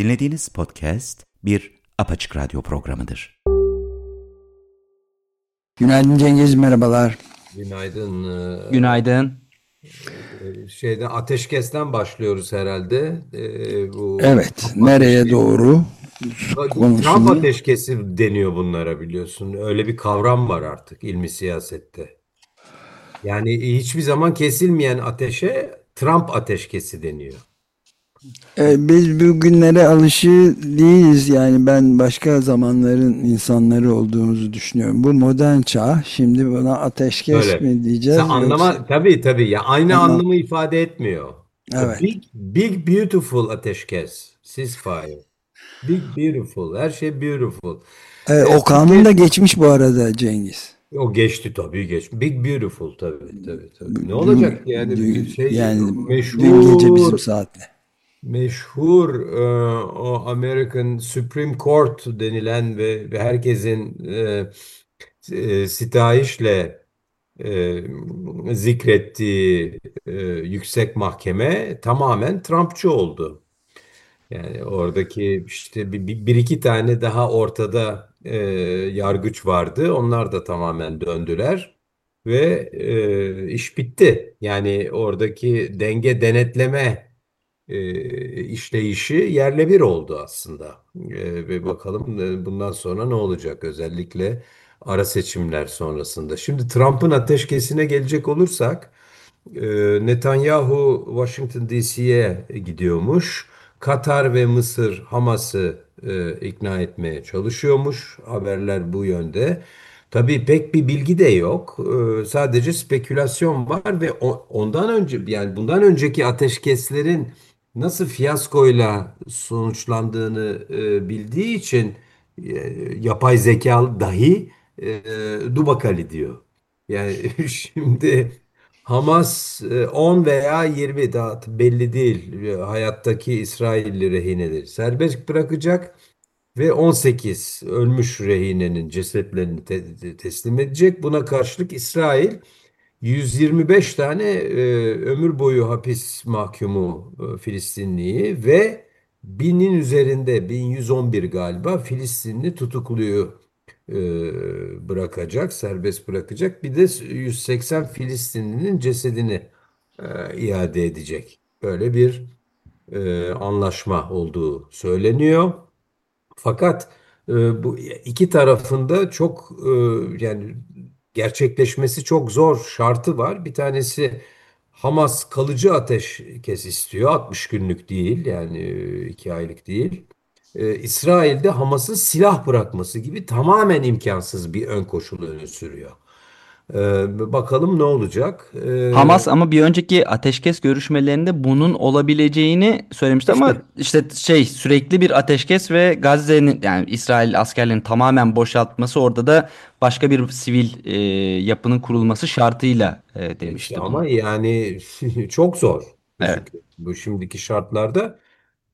Dinlediğiniz podcast bir apaçık radyo programıdır. Günaydın Cengiz, merhabalar. Günaydın. Ee, Günaydın. e, Şeyden ateşkesten başlıyoruz herhalde. Ee, bu Evet, Trump nereye ateşkesi. doğru Trump konusunu ateşkesi deniyor bunlara biliyorsun. Öyle bir kavram var artık ilmi siyasette. Yani hiçbir zaman kesilmeyen ateşe Trump ateşkesi deniyor. E, biz bugünlere alışı değiliz yani ben başka zamanların insanları olduğumuzu düşünüyorum. Bu modern çağ, şimdi buna ateşkes Öyle. mi diyeceğiz Sen anlama yoksa- tabii tabii ya aynı Ama- anlamı ifade etmiyor. Evet. Big big beautiful ateşkes. Ceasefire. Big beautiful. Her şey beautiful. E, o kanun da geçmiş bu arada Cengiz. O geçti tabii geç. Big Beautiful tabii tabii tabii. Ne olacak yani Dün- bir şey yani meşhur dün gece bizim saatle. Meşhur e, o American Supreme Court denilen ve, ve herkesin e, e, sitayişle e, zikrettiği e, yüksek mahkeme tamamen Trumpçı oldu. Yani oradaki işte bir, bir, iki tane daha ortada e, yargıç vardı. Onlar da tamamen döndüler ve e, iş bitti. Yani oradaki denge denetleme e, işleyişi yerle bir oldu aslında. E, ve bakalım bundan sonra ne olacak özellikle ara seçimler sonrasında. Şimdi Trump'ın ateşkesine gelecek olursak e, Netanyahu Washington DC'ye gidiyormuş. Katar ve Mısır Hamas'ı e, ikna etmeye çalışıyormuş. Haberler bu yönde. Tabii pek bir bilgi de yok. E, sadece spekülasyon var ve ondan önce yani bundan önceki ateşkeslerin nasıl fiyaskoyla sonuçlandığını e, bildiği için e, yapay zeka dahi e, Dubakali diyor. Yani şimdi Hamas e, 10 veya 20 daha belli değil e, hayattaki İsrailli rehineleri serbest bırakacak ve 18 ölmüş rehinenin cesetlerini te- teslim edecek. Buna karşılık İsrail 125 tane e, ömür boyu hapis mahkumu e, Filistinliyi ve binin üzerinde 1111 galiba Filistinli tutukluyu e, bırakacak, serbest bırakacak. Bir de 180 Filistinlinin cesedini e, iade edecek. Böyle bir e, anlaşma olduğu söyleniyor. Fakat e, bu iki tarafında çok e, yani gerçekleşmesi çok zor şartı var. Bir tanesi Hamas kalıcı ateşkes istiyor. 60 günlük değil yani e, iki aylık değil. E, İsrail de Hamas'ın silah bırakması gibi tamamen imkansız bir ön koşul öne sürüyor. E, bakalım ne olacak? E, Hamas ama bir önceki ateşkes görüşmelerinde bunun olabileceğini söylemişti ama işte şey sürekli bir ateşkes ve Gazze'nin yani İsrail askerlerinin tamamen boşaltması orada da başka bir sivil e, yapının kurulması şartıyla e, İşte demişti bunu. ama yani çok zor. Evet. Bu şimdiki şartlarda.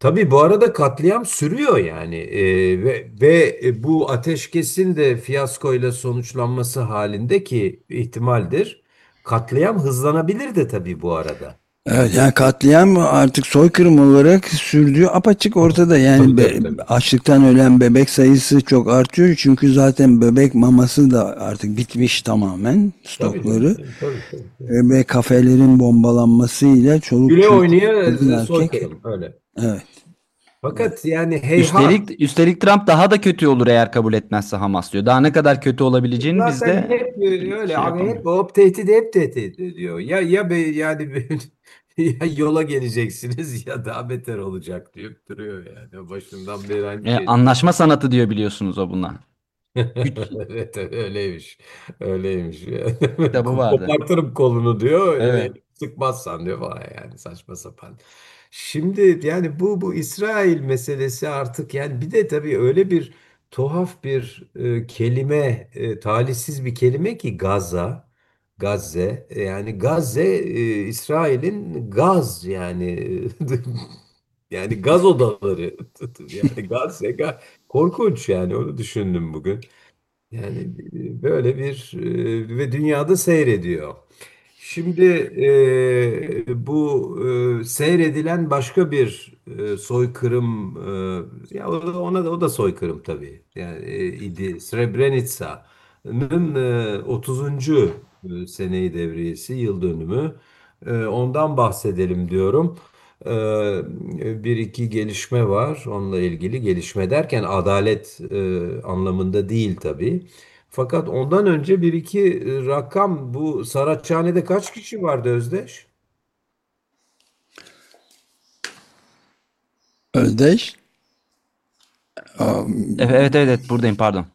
Tabii bu arada katliam sürüyor yani Ee, ve ve bu ateşkesin de fiyaskoyla sonuçlanması halinde ki ihtimaldir. Katliam hızlanabilir de tabii bu arada. Evet, yani katliam artık soykırım olarak sürdüğü apaçık ortada. Yani Tabii, be- tabii, tabii. açlıktan ölen bebek sayısı çok artıyor. Çünkü zaten bebek maması da artık bitmiş tamamen Tabii, stokları. tabii, tabii, tabii. Ve kafelerin bombalanmasıyla çoluk Güle çocuk, oynaya kadın erkek. soykırım öyle. Evet. Fakat yani heyhat Üstelik üstelik Trump daha da kötü olur eğer kabul etmezse Hamas diyor. Daha ne kadar kötü olabileceğini biz Zaten de hep öyle şey abi hep hop tehdit hep tehdit ediyor. Ya ya be, yani be- ya yola geleceksiniz ya daha beter olacak diyor duruyor yani başından beri aynı E, şey. anlaşma sanatı diyor biliyorsunuz o buna. Evet evet, öyleymiş. Öyleymiş. Kitabı vardı. Kopartırım kolunu diyor. Evet. Sıkmazsan diyor falan yani saçma sapan. Şimdi yani bu bu İsrail meselesi artık yani bir de tabii öyle bir tuhaf bir e, kelime, e, talihsiz bir kelime ki Gazze. Gazze E, yani Gazze e, İsrail'in gaz yani yani gaz odaları yani Gazze ga- korkunç yani onu düşündüm bugün. Yani böyle bir e, ve dünyada seyrediyor. Şimdi e, bu e, seyredilen başka bir e, soykırım e, ya ona da o da soykırım tabii. Yani e, idi Srebrenica'nın e, 30. e, seneyi devriyesi yıl dönümü. E, ondan bahsedelim diyorum. E, bir iki gelişme var onunla ilgili. Gelişme derken adalet e, anlamında değil tabii. Fakat ondan önce bir iki e, rakam bu Saraçhane'de kaç kişi vardı Özdeş? Özdeş Evet evet evet, evet, buradayım pardon.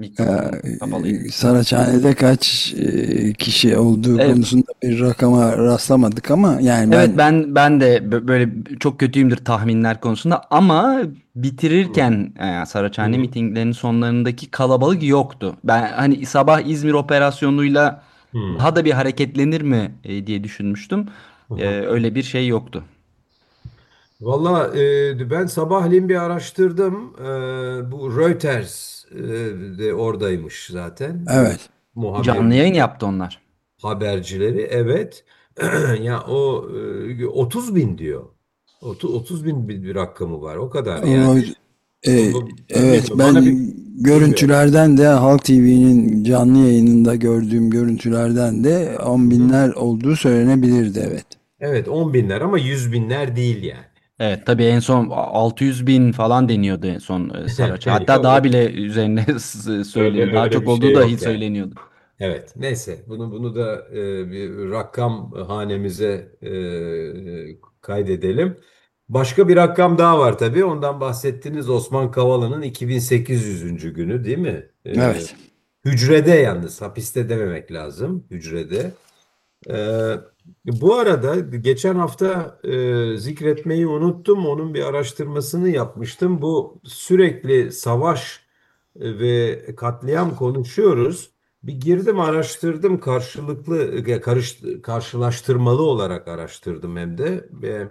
Mikrofonum kapalıydı. Ee, Saraçhane'de kaç e, kişi olduğu Evet. konusunda bir rakama rastlamadık ama yani Evet ben ben ben de bö- böyle çok kötüyümdür tahminler konusunda ama bitirirken e, Saraçhane Hı. mitinglerinin sonlarındaki kalabalık yoktu. Ben hani sabah İzmir operasyonuyla Hmm. daha da bir hareketlenir mi e, diye düşünmüştüm. Hı E, hı. öyle bir şey yoktu. Valla e, ben sabahleyin bir araştırdım. E, bu Reuters e, de oradaymış zaten. evet Canlı Muhabir yayın yaptı onlar. habercileri. Evet. Ya o e, 30 bin diyor. 30, 30 bin bir, bir rakamı var. O kadar yani. o, e, bu- evet ben bir görüntülerden de Halk TV'nin canlı yayınında gördüğüm görüntülerden de on Hı. binler olduğu söylenebilirdi evet. Evet 10 binler ama 100 binler değil yani. Evet tabii en son 600 bin falan deniyordu en son e, Saraçhane. Hatta Yok, daha bile üzerine s- söyleniyor. öyle Daha öyle çok bir olduğu şey dahi yani. söyleniyordu. Evet, neyse bunu bunu da e, bir rakam hanemize e, kaydedelim. Başka bir rakam daha var tabii. Ondan bahsettiniz Osman Kavala'nın 2800. günü değil mi? E, Evet. hücrede yalnız hapiste dememek lazım. Hücrede. E, bu arada geçen hafta e, zikretmeyi unuttum. Onun bir araştırmasını yapmıştım. Bu sürekli savaş ve katliam konuşuyoruz. Bir girdim araştırdım karşılıklı karış, karşılaştırmalı olarak araştırdım hem de. Ve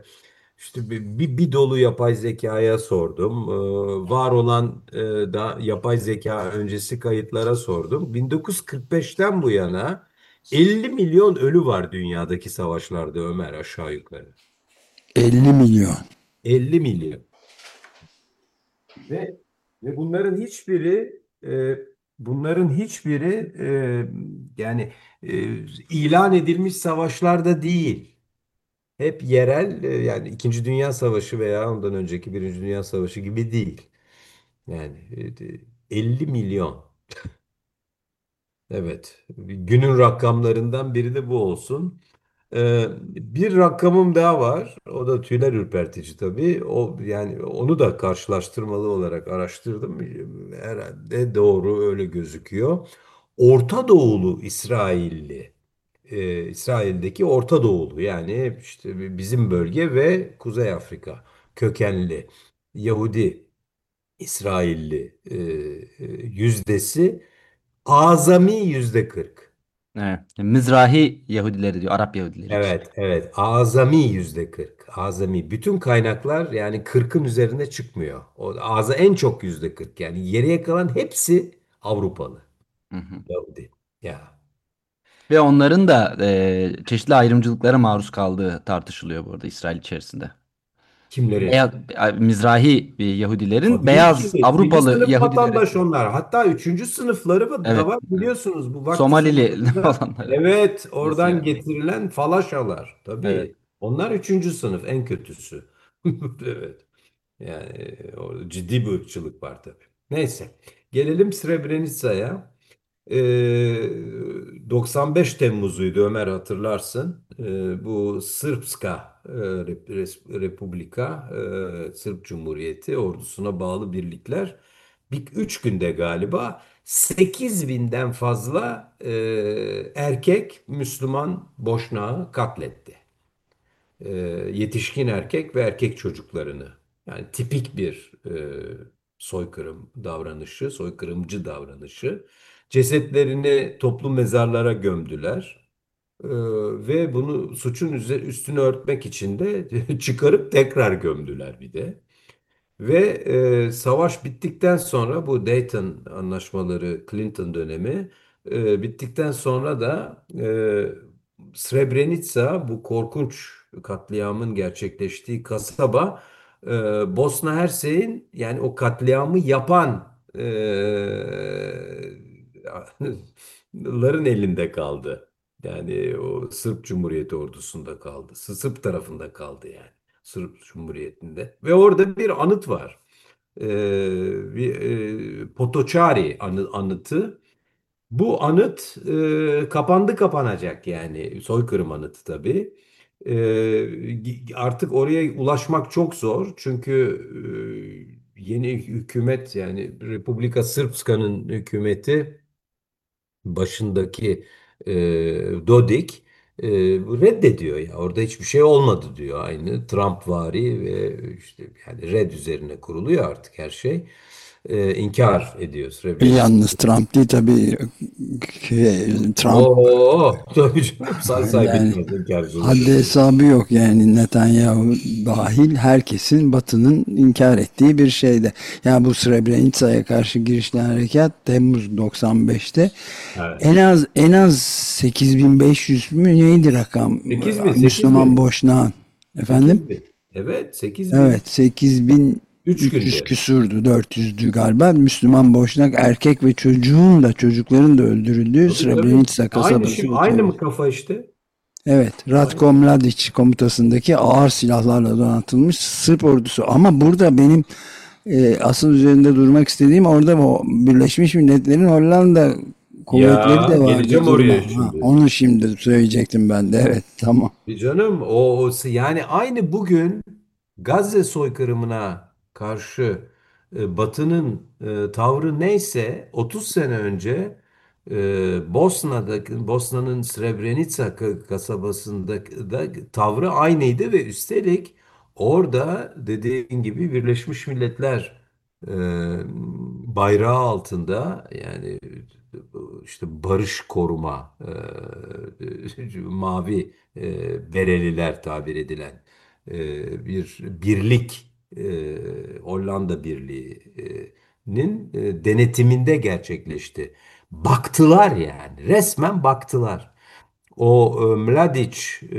işte bir, bir, bir dolu yapay zekaya sordum. Ee, Var olan e, da yapay zeka öncesi kayıtlara sordum. 1945'ten bu yana 50 milyon ölü var dünyadaki savaşlarda Ömer aşağı yukarı. 50 milyon. 50 milyon. Ve, ve bunların hiçbiri e, bunların hiçbiri e, yani e, ilan edilmiş savaşlarda değil. Hep yerel e, yani İkinci Dünya Savaşı veya ondan önceki Birinci Dünya Savaşı gibi değil. Yani e, 50 milyon. Evet. Günün rakamlarından biri de bu olsun. Ee, bir rakamım daha var. O da tüyler ürpertici tabii. O yani onu da karşılaştırmalı olarak araştırdım. Herhalde doğru öyle gözüküyor. Orta Doğulu İsrailli, e, İsrail'deki Orta Doğulu yani işte bizim bölge ve Kuzey Afrika kökenli Yahudi İsrailli e, e, yüzdesi azami yüzde 40. Evet. Mizrahi Yahudileri diyor. Arap Yahudileri. Evet, evet. Azami yüzde 40. Azami. Bütün kaynaklar yani 40'ın üzerine çıkmıyor. O aza en çok yüzde 40. Yani geriye kalan hepsi Avrupalı. Hı hı. Yahudi. Ya. Ve onların da e, çeşitli ayrımcılıklara maruz kaldığı tartışılıyor bu arada İsrail içerisinde. Kimleri? Beyaz, Mizrahi e, Yahudilerin Tabii beyaz. Birinci Avrupalı sınıf Yahudilere vatandaş onlar. Hatta üçüncü sınıfları da Evet. var biliyorsunuz. Bu vakti Somalili olanları. Evet, oradan Mesela. getirilen falaşalar. Tabii. Evet. Onlar üçüncü sınıf en kötüsü. Evet. Yani orada ciddi bir ırkçılık var tabii. Neyse. Gelelim Srebrenica'ya. Ee, 95 Temmuz'uydu Ömer hatırlarsın. Ee, bu Srpska e, Republika, e, Sırp Cumhuriyeti ordusuna bağlı birlikler bir üç günde galiba 8 binden fazla e, erkek Müslüman boşnağı katletti. E, yetişkin erkek ve erkek çocuklarını. Yani tipik bir e, soykırım davranışı, soykırımcı davranışı. Cesetlerini toplu mezarlara gömdüler. E, ve bunu suçun üstünü örtmek için de çıkarıp tekrar gömdüler bir de. Ve e, savaş bittikten sonra bu Dayton anlaşmaları, Clinton dönemi e, bittikten sonra da e, Srebrenica bu korkunç katliamın gerçekleştiği kasaba Bosna Hersek'in yani o katliamı yapan e, ların elinde kaldı. Yani o Sırp Cumhuriyeti ordusunda kaldı. Sırp tarafında kaldı yani. Sırp Cumhuriyeti'nde. Ve orada bir anıt var. Ee, bir e, Potoçari anı, anıtı. Bu anıt e, kapandı kapanacak yani. Soykırım anıtı tabii. E, artık oraya ulaşmak çok zor. Çünkü e, yeni hükümet yani Republika Srpska'nın hükümeti başındaki e, Dodik e, reddediyor ya. Orada hiçbir şey olmadı diyor. Aynı Trumpvari ve işte yani red üzerine kuruluyor artık her şey e, inkar ediyor Srebrenica. Yalnız Trump değil tabii Trump Oo, tabii canım say say Yani bitmez inkar haddi hesabı yok yani Netanyahu dahil herkesin Batı'nın inkar ettiği bir şeyde. Yani bu Srebrenica'ya karşı girişten harekat Temmuz 95'te Evet. en az en az 8500 mü neydi rakam? 8 bin, 8 Müslüman bin. boşnağın. Efendim? 8 bin. Evet 8 bin. Evet 8000 Üç 300 günde. küsurdu 400'dü galiba. Müslüman boşnak erkek ve çocuğun da çocukların da öldürüldüğü Srebrenica kasabası. Aynı, şey, aynı mı kafa işte? Evet, Ratko Mladic komutasındaki ağır silahlarla donatılmış Sırp ordusu. Ama burada benim e, asıl üzerinde durmak istediğim orada o Birleşmiş Milletler'in Hollanda kuvvetleri de var. geleceğim oraya şimdi. onu şimdi söyleyecektim ben de. Evet, tamam. Bir Canım o o- yani aynı bugün Gazze soykırımına karşı e, Batı'nın e, tavrı neyse 30 sene önce e, Bosna'da Bosna'nın Srebrenica ka- kasabasında da tavrı aynıydı ve üstelik orada dediğin gibi Birleşmiş Milletler e, bayrağı altında yani işte barış koruma e, mavi e, bereliler tabir edilen e, bir birlik e, Hollanda Birliği'nin e, denetiminde gerçekleşti. Baktılar yani resmen baktılar. O e, Mladic e,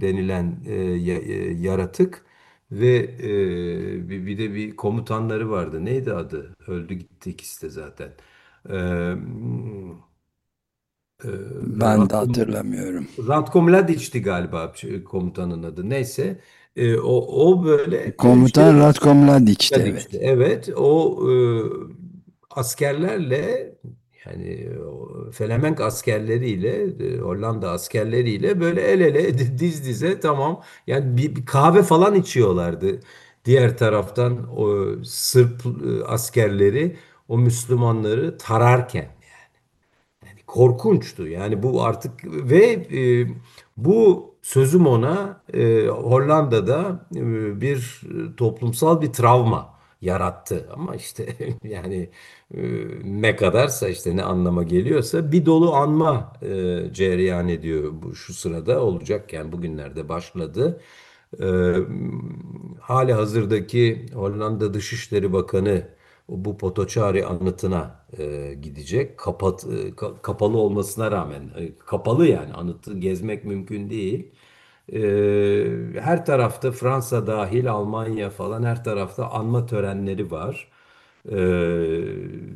denilen e, e, yaratık ve e, bir, bir de bir komutanları vardı. Neydi adı? Öldü gitti ikisi de zaten. E, e, Ben de Ratko, hatırlamıyorum. Ratko Mladic'ti galiba komutanın adı. Neyse. E, o, o böyle e, Komutan işte Ratko Mladic'ti evet. Evet. O e, askerlerle yani Felemenk askerleriyle e, Hollanda askerleriyle böyle el ele diz dize tamam yani bir, bir kahve falan içiyorlardı. Diğer taraftan o Sırp e, askerleri o Müslümanları tararken yani korkunçtu. Yani bu artık ve e, bu sözüm ona e, Hollanda'da e, bir toplumsal bir travma yarattı. Ama işte yani e, ne kadarsa işte ne anlama geliyorsa bir dolu anma e, cereyan ediyor bu şu sırada olacak yani bugünlerde başladı. E, hali hazırdaki Hollanda Dışişleri Bakanı bu Potoçari anıtına e, gidecek. Kapat, e, ka- kapalı olmasına rağmen e, kapalı yani anıtı gezmek mümkün değil. E, her tarafta Fransa dahil Almanya falan her tarafta anma törenleri var. E,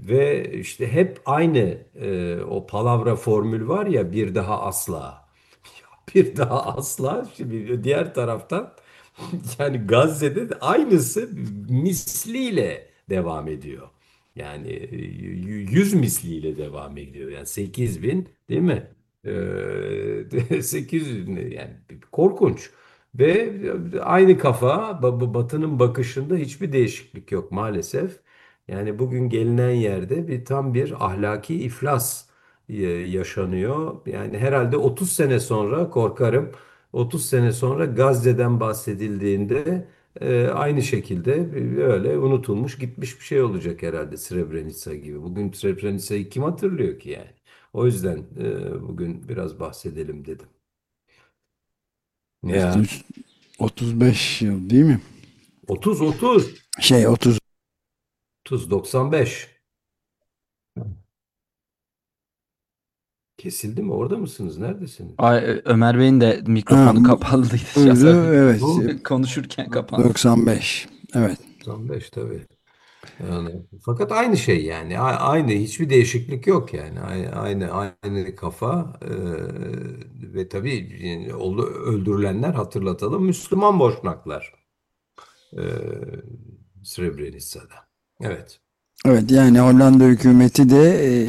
ve işte hep aynı e, o palavra formül var ya bir daha asla. Bir daha asla. Şimdi diğer taraftan yani Gazze'de de aynısı misliyle devam ediyor. Yani y- yüz misliyle devam ediyor. Yani 8 bin değil mi? Ee, 800 bin yani korkunç. Ve aynı kafa Ba- Batı'nın bakışında hiçbir değişiklik yok maalesef. Yani bugün gelinen yerde bir tam bir ahlaki iflas e, yaşanıyor. Yani herhalde 30 sene sonra korkarım 30 sene sonra Gazze'den bahsedildiğinde e, aynı şekilde öyle unutulmuş gitmiş bir şey olacak herhalde Srebrenica gibi. Bugün Srebrenica'yı kim hatırlıyor ki yani? O yüzden e, bugün biraz bahsedelim dedim. Ya 35 yıl değil mi? 30 30 Şey 30 30 95 kesildi mi? Orada mısınız? Neredesiniz? Ay, Ömer Bey'in de mikrofonu Ha, kapalıydı. şahsen. evet. Konuşurken kapandı. 95. Evet. 95 tabii. Yani, fakat aynı şey yani A- aynı hiçbir değişiklik yok yani aynı aynı, aynı kafa e, ve tabii yani oldu- öldürülenler hatırlatalım Müslüman boşnaklar e, Srebrenica'da. Evet. Evet yani Hollanda hükümeti de e,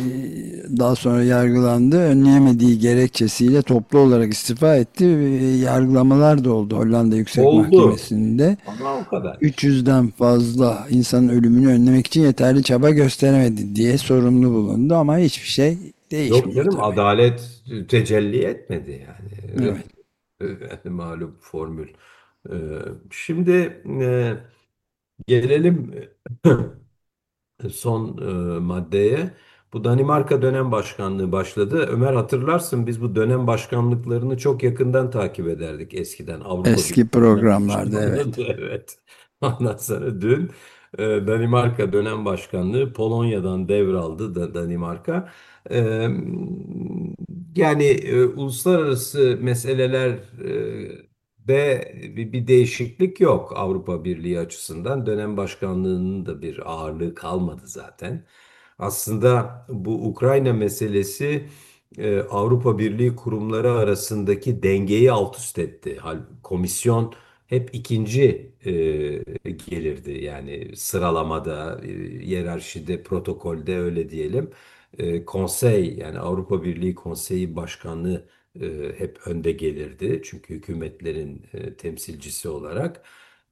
daha sonra yargılandı. Önleyemediği gerekçesiyle toplu olarak istifa etti. ve Yargılamalar da oldu Hollanda Yüksek Oldu. Mahkemesi'nde. Ama o kadar. 300'den fazla insanın ölümünü önlemek için yeterli çaba gösteremedi diye sorumlu bulundu ama hiçbir şey Yok değişmiyor canım tabii. adalet tecelli etmedi yani. Evet. Yani malum formül. E, şimdi e, gelelim son e, maddeye. Bu Danimarka dönem başkanlığı başladı. Ömer hatırlarsın biz bu dönem başkanlıklarını çok yakından takip ederdik eskiden Avrupa Eski programlarda evet. Evet. Ondan sonra dün e, Danimarka dönem başkanlığı Polonya'dan devraldı da Danimarka. E, yani e, uluslararası meseleler e, de bir, değişiklik yok Avrupa Birliği açısından. Dönem başkanlığının da bir ağırlığı kalmadı zaten. Aslında bu Ukrayna meselesi e, Avrupa Birliği kurumları arasındaki dengeyi alt üst etti. Komisyon hep ikinci e, gelirdi. Yani sıralamada, e, hiyerarşide, protokolde öyle diyelim. Konsey yani Avrupa Birliği Konseyi Başkanlığı hep önde gelirdi. Çünkü hükümetlerin e, temsilcisi olarak.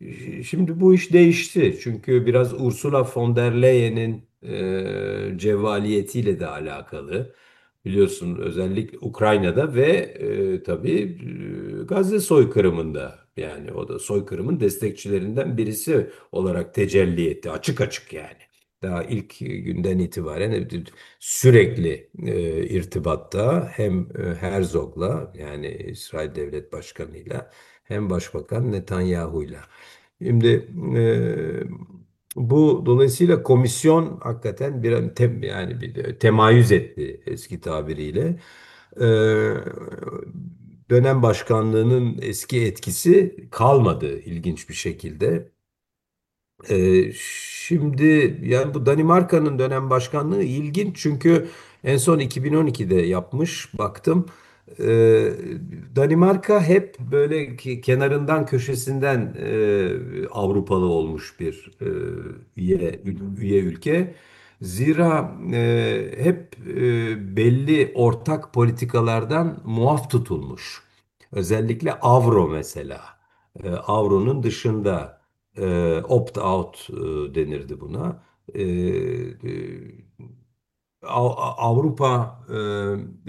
E, Şimdi bu iş değişti. Çünkü biraz Ursula von der Leyen'in e, cevvaliyetiyle de alakalı. Biliyorsun özellikle Ukrayna'da ve e, tabii e, Gazze soykırımında yani o da soykırımın destekçilerinden birisi olarak tecelli etti. Açık açık yani. Daha ilk günden itibaren sürekli e, irtibatta hem e, Herzog'la yani İsrail Devlet Başkanı'yla hem Başbakan Netanyahu'yla. Şimdi e, bu dolayısıyla komisyon hakikaten bir tem, yani bir temayüz etti eski tabiriyle. E, dönem başkanlığının eski etkisi kalmadı ilginç bir şekilde. Ee, şimdi yani bu Danimarka'nın dönem başkanlığı ilginç çünkü en son 2012'de yapmış baktım. Ee, Danimarka hep böyle ki- kenarından köşesinden e, Avrupalı olmuş bir e, üye, üye ülke. Zira e, hep e, belli ortak politikalardan muaf tutulmuş. Özellikle avro mesela. E, avronun dışında opt-out denirdi buna. Av- Avrupa e,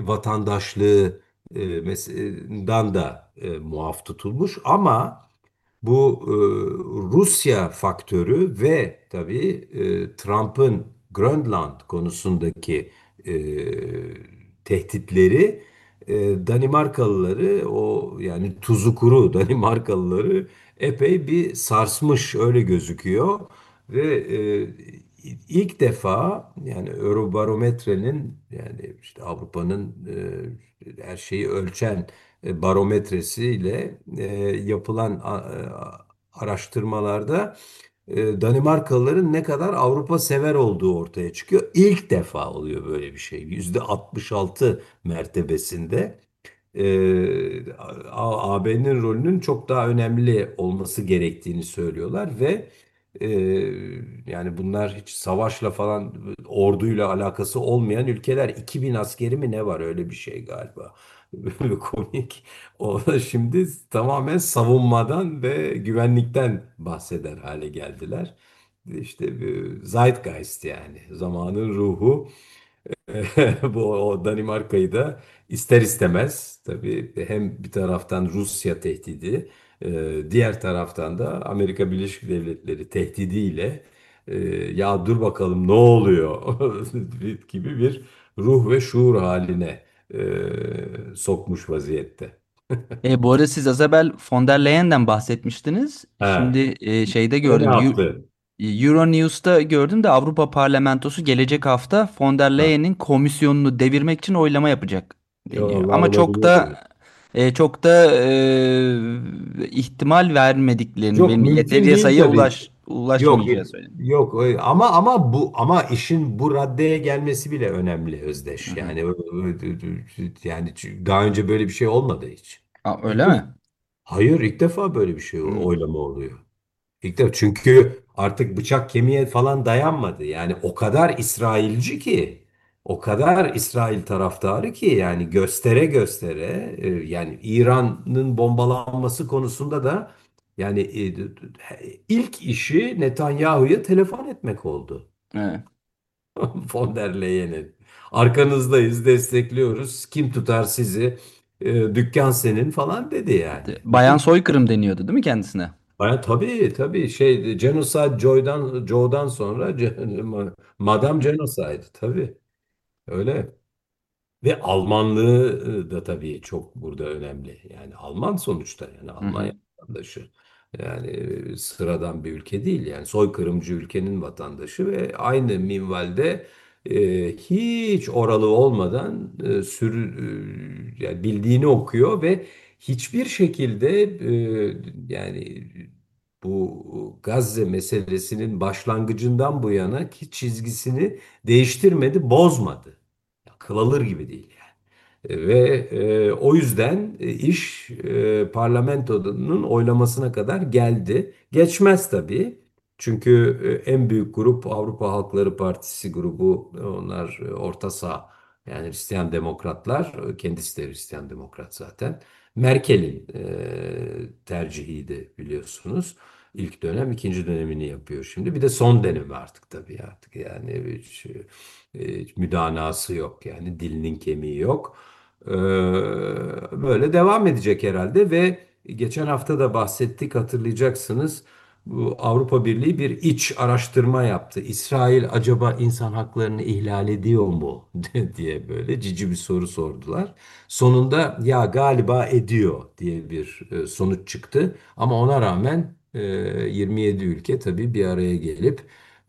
vatandaşlığı e, da muaf tutulmuş ama bu Rusya faktörü ve tabii Trump'ın Grönland konusundaki tehditleri Danimarkalıları o yani tuzu kuru Danimarkalıları epey bir sarsmış öyle gözüküyor ve e, ilk defa yani Eurobarometre'nin yani işte Avrupa'nın e, her şeyi ölçen e, barometresiyle e, yapılan a- a- araştırmalarda e, Danimarkalıların ne kadar Avrupa sever olduğu ortaya çıkıyor. İlk defa oluyor böyle bir şey. %66 mertebesinde e, AB'nin rolünün çok daha önemli olması gerektiğini söylüyorlar ve e, yani bunlar hiç savaşla falan orduyla alakası olmayan ülkeler 2000 askeri mi ne var öyle bir şey galiba. Komik. O da şimdi tamamen savunmadan ve güvenlikten bahseder hale geldiler. İşte bir Zeitgeist yani zamanın ruhu. Bu o Danimarka'yı da ister istemez tabii hem bir taraftan Rusya tehdidi, e, diğer taraftan da Amerika Birleşik Devletleri tehdidiyle e, ya dur bakalım ne oluyor gibi bir ruh ve şuur haline e, sokmuş vaziyette. E, bu arada siz az evvel von der Leyen'den bahsetmiştiniz. Ha, Şimdi e, şeyde gördüm. Eu- yaptı? Euronews'ta gördüm de Avrupa Parlamentosu gelecek hafta von der Leyen'in komisyonunu devirmek için oylama yapacak. Yo, Ama çok olabilir da e, çok da e, ihtimal vermediklerini Yok ve mümkün yeteri değil sayıya tabii. ulaş Yok ulaşmayacağı söyleniyor. yok öyle. ama ama bu ama işin bu raddeye gelmesi bile önemli Özdeş. Hı. Yani ö- ö- yani çünkü daha önce böyle bir şey olmadı hiç. Aa, öyle mi? Hayır ilk defa böyle bir şey Hı. oylama oluyor. İlk defa çünkü artık bıçak kemiğe falan dayanmadı. Yani o kadar İsrailci ki, o kadar İsrail taraftarı ki yani göstere göstere e, yani İran'ın bombalanması konusunda da yani e, ilk işi Netanyahu'ya telefon etmek oldu. Evet. Von der Leyen'in. Arkanızdayız, destekliyoruz. Kim tutar sizi? E, dükkan senin falan dedi yani. Bayan soykırım deniyordu değil mi kendisine? Baya tabii tabii şey Genocide Joe'dan Joe'dan sonra Madame Genocide tabii öyle. Ve Almanlığı e, da tabii çok burada önemli. Yani Alman sonuçta yani Hı hı. Almanya vatandaşı. Yani e, sıradan bir ülke değil yani soykırımcı ülkenin vatandaşı ve aynı minvalde e, hiç oralı olmadan e, sürü, e, yani bildiğini okuyor ve hiçbir şekilde e, yani bu Gazze meselesinin başlangıcından bu yana ki çizgisini değiştirmedi, bozmadı. Akıl alır gibi değil yani. Ve e, o yüzden e, iş e, parlamentonun oylamasına kadar geldi. Geçmez tabii. Çünkü e, en büyük grup Avrupa Halkları Partisi grubu. Onlar e, orta sağ yani Hristiyan demokratlar. E, Kendisi de Hristiyan demokrat zaten. Merkel'in e, tercihiydi biliyorsunuz. İlk dönem, ikinci dönemini yapıyor şimdi. Bir de son dönemi artık tabii artık yani hiç, e, hiç müdanası yok yani dilinin kemiği yok. Ee, böyle devam edecek herhalde ve geçen hafta da bahsettik hatırlayacaksınız. Bu Avrupa Birliği bir iç araştırma yaptı. İsrail acaba insan haklarını ihlal ediyor mu diye böyle cici bir soru sordular. Sonunda ya galiba ediyor diye bir e, sonuç çıktı. Ama ona rağmen 27 ülke tabii bir araya gelip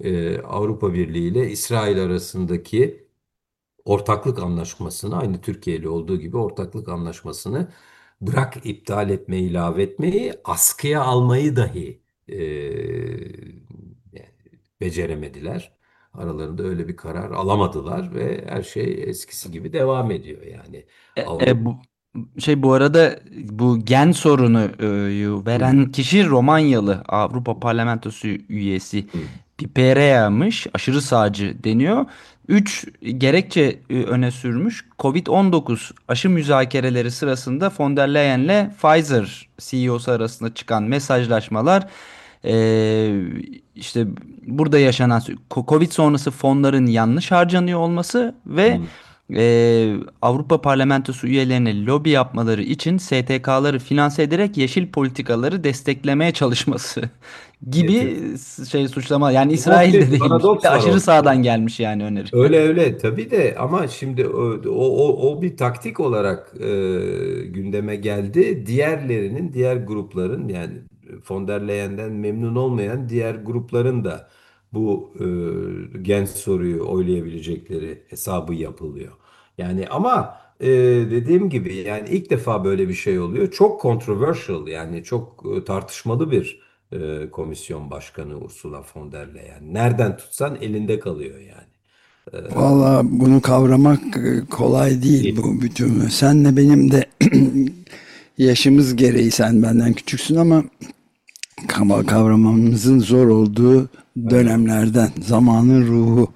e, Avrupa Birliği ile İsrail arasındaki ortaklık anlaşmasını aynı Türkiye ile olduğu gibi ortaklık anlaşmasını bırak iptal etmeyi, ilave etmeyi, askıya almayı dahi e, beceremediler. Aralarında öyle bir karar alamadılar ve her şey eskisi gibi devam ediyor yani. E, e, bu şey bu arada bu gen sorunu e, veren kişi Romanyalı Avrupa Parlamentosu üyesi. Piperea'mış. Aşırı sağcı deniyor. Üç gerekçe e, öne sürmüş. Covid-19 aşı müzakereleri sırasında von der Leyen'le Pfizer CEO'su arasında çıkan mesajlaşmalar e, işte burada yaşanan Covid sonrası fonların yanlış harcanıyor olması ve Hı. E, Avrupa Parlamentosu üyelerine lobi yapmaları için STK'ları finanse ederek yeşil politikaları desteklemeye çalışması gibi şey suçlama yani İsrail'de hafif değilmiş. paradoks Bir de var aşırı sağdan gelmiş yani öneri. Öyle öyle tabii de ama şimdi o, o, o bir taktik olarak e, gündeme geldi. Diğerlerinin, diğer grupların yani von der Leyen'den memnun olmayan diğer grupların da bu e, genç soruyu oylayabilecekleri hesabı yapılıyor. Yani ama e, dediğim gibi yani ilk defa böyle bir şey oluyor. Çok controversial yani çok e, tartışmalı bir e, komisyon başkanı Ursula von der Leyen. Nereden tutsan elinde kalıyor yani. Valla bunu kavramak e, kolay değil bu bütün. Senle benim de yaşımız gereği sen benden küçüksün ama kavramamızın zor olduğu dönemlerden zamanın ruhu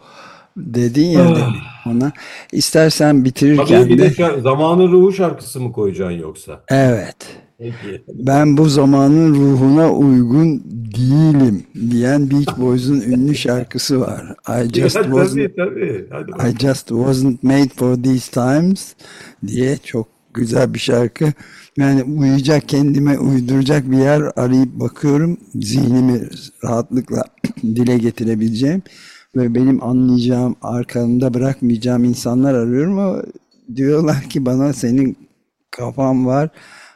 dedin ya Ah. demin ona. İstersen Tabii bitirirken bir de de zamanın ruhu şarkısı mı koyacaksın yoksa? evet Peki. ben bu zamanın ruhuna uygun değilim diyen Beach Boys'un ünlü şarkısı var. I just Ya, wasn't tabii tabii. I just wasn't made for these times diye çok güzel bir şarkı. Yani uyuyacak kendime uyduracak bir yer arayıp bakıyorum. Zihnimi rahatlıkla dile getirebileceğim ve benim anlayacağım, arkamda bırakmayacağım insanlar arıyorum ama diyorlar ki bana senin kafan var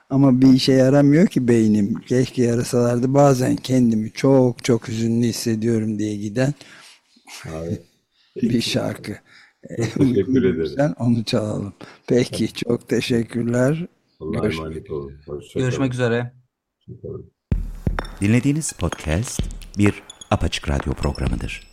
ama bir işe yaramıyor ki beynim. Keşke yarasalardı. Bazen kendimi çok çok hüzünlü hissediyorum diye giden Abi. bir şarkı. Teşekkür ederim. Sen onu çalalım. Peki çok teşekkürler. Allah'a Görüşmek emanet olun. Hoşçakalın. Görüşmek üzere. Hoşçakalın. Dinlediğiniz podcast bir apaçık radyo programıdır.